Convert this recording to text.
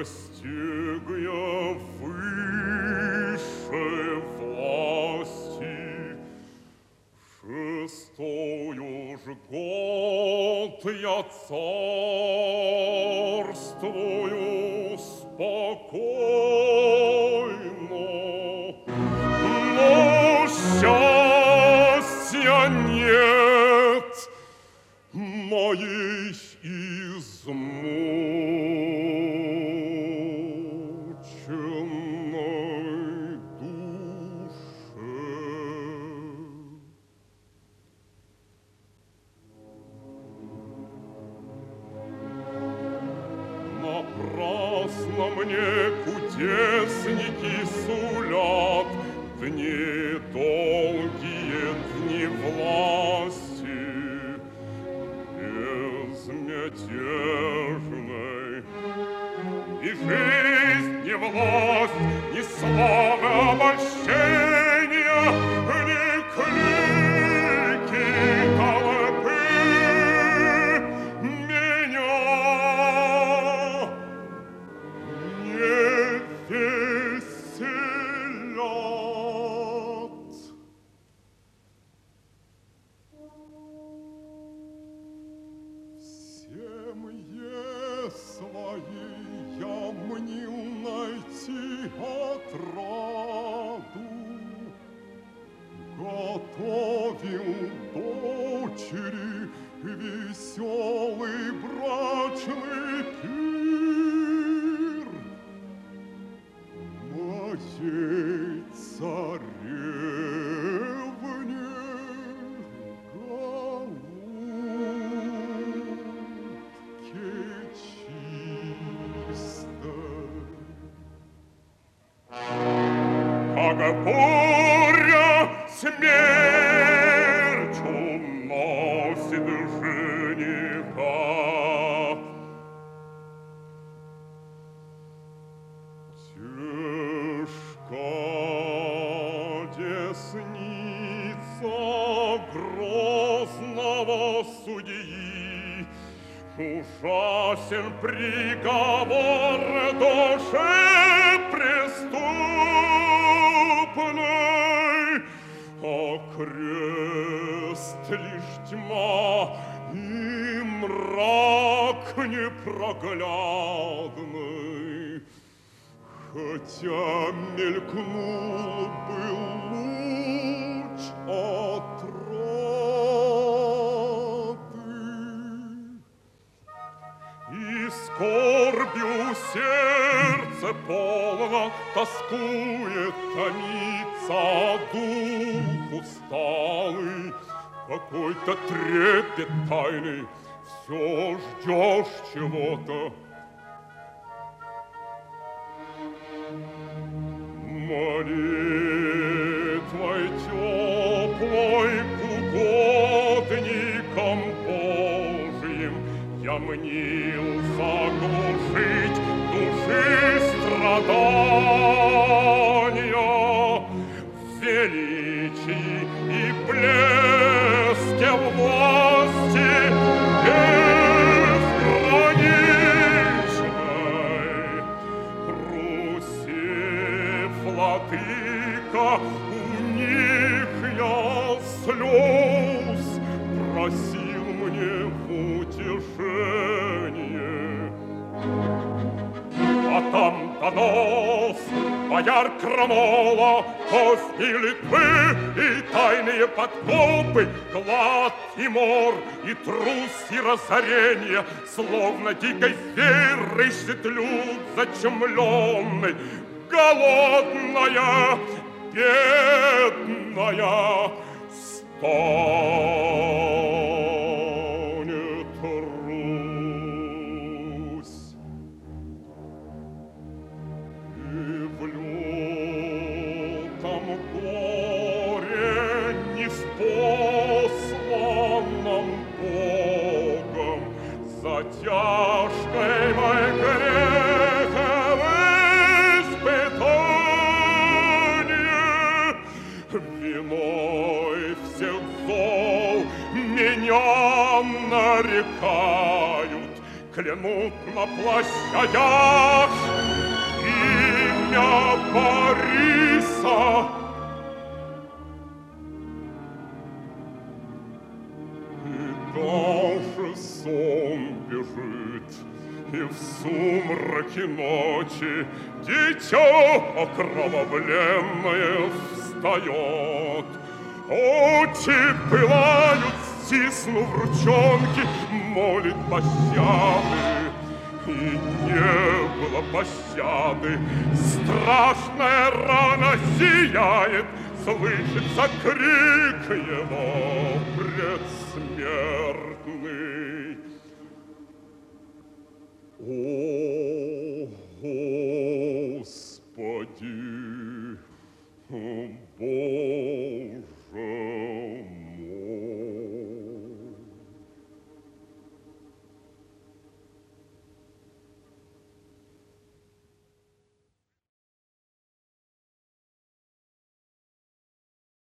Достигая высшей власти, шестою ж год, вот я царствую спокойно, но счастья нет моей измы. мне кудесники сулят дни долгие, дни власти безмятежной. И жизнь не власть, веселый брачный пир моей царевне голубке чистой. Как буря смерть уносит Десница грозного судьи. Ужасен приговор душе преступной А крест лишь тьма и мрак непроглядный. Хотя мелькнул был луч отроты. И скорбью сердце полно тоскует, томится а дух усталый, какой-то трепет тайный, все ждешь чего-то. Молись. Сумнился глушить души страдания В величии и блеске власти безграничной Руси владыка у них я слез просил. бояр Крамола, кость Литвы, и тайные подкопы, клад и мор, и трус, и разорение, словно дикой зверы ищет люд зачумленный, голодная, бедная, стой. А нарекают, клянут на площадях имя Бориса. И даже сон бежит, и в сумраке ночи дитя окровавленное встает. Очи пылают, стиснув ручонки, молит пощады. И не было пощады, страшная рана сияет, Слышится крик его предсмертный. Oh.